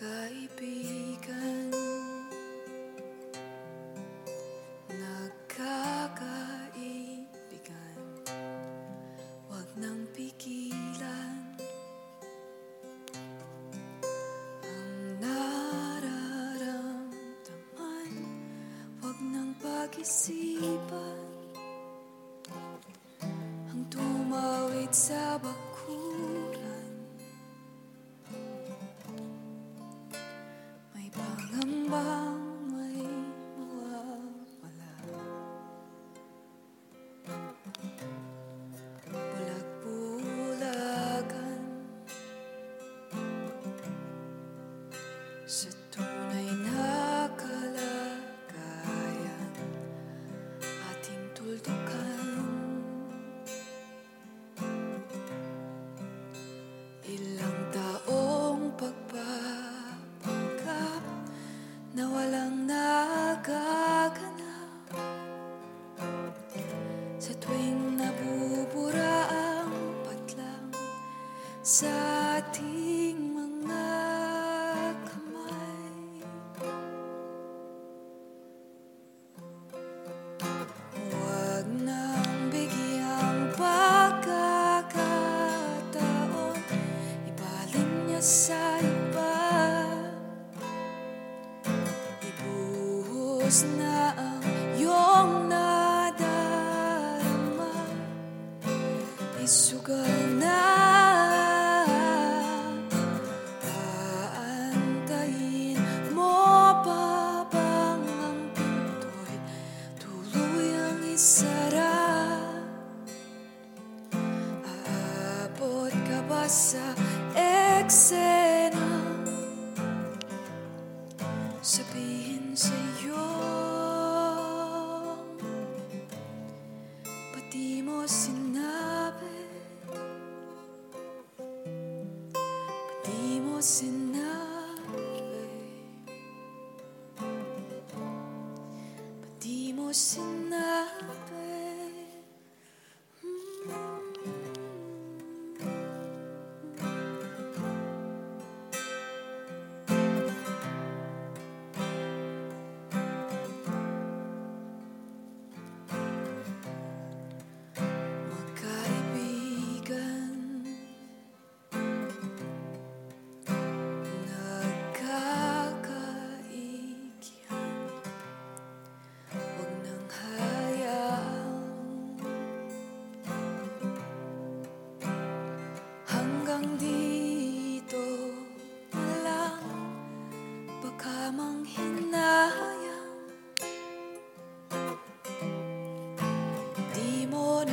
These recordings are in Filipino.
Kaibigan Nagkakaibigan. Huwag nang pigilan. Ang nararamdaman Huwag nang pag-isipan. Ang tumawid sa bakit Sa Ibuhos na ang iyong nadarama na Aantayin mo pa bang ang pinto'y tuluyang isara? Aabot ka ba sa eksena? Sabihin sa'yo close enough way. But the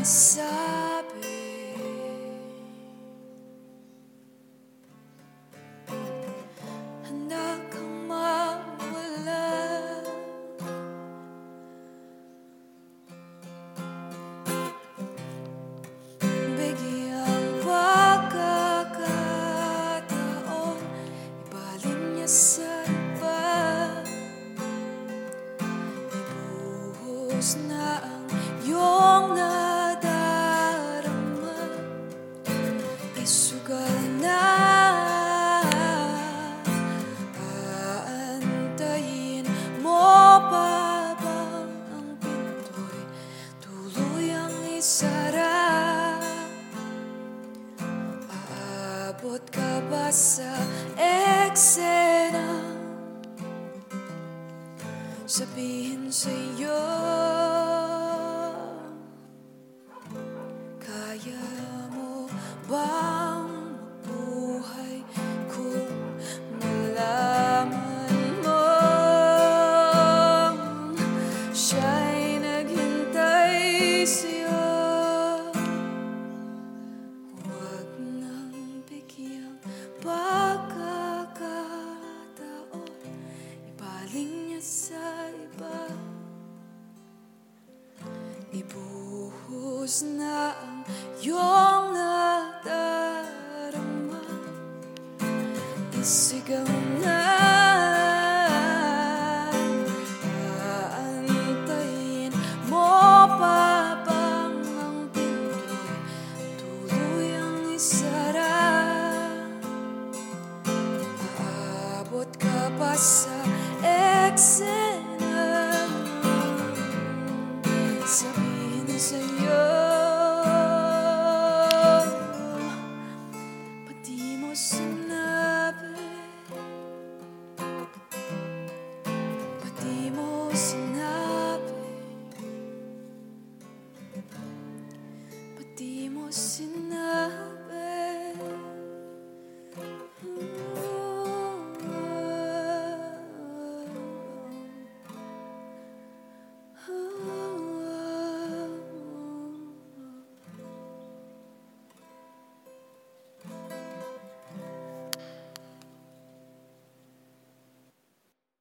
Nasabi Handa kang mawala Bigyang pagkakataon Ibaling niya sa iba Ibuhos Aabot ka ba sa eksena? Sabihin sa'yo Isigaw na Aantayin mo pa bang ang pinto'y tuluyang isara? Aabot ka pa sa eksena